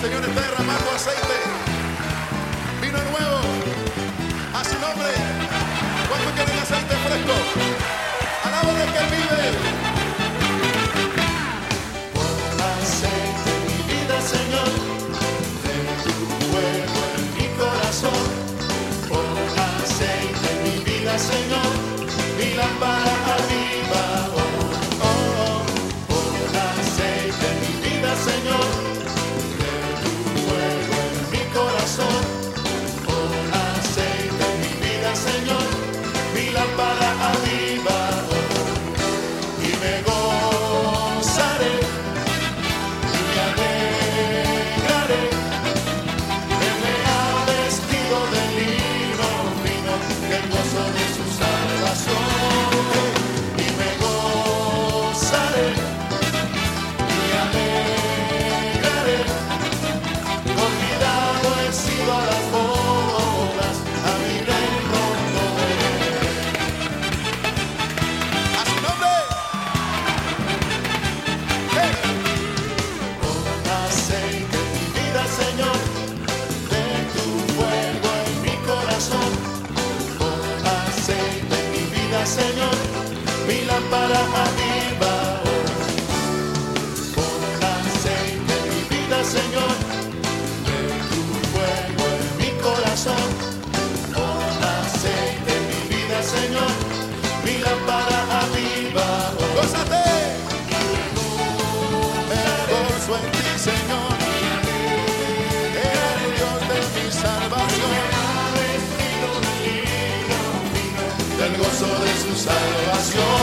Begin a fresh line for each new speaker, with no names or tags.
Señor está derramando aceite. Vino nuevo. A su nombre. ¿Cuánto quieren aceite fresco? Alábale que vive.
Pon aceite mi vida, Señor. De tu fuego en mi corazón. Pon aceite mi vida, Señor. Mi lámpara. bendiga, Señor, mi lámpara arriba. Oh. Pon aceite en mi vida, Señor. salvación.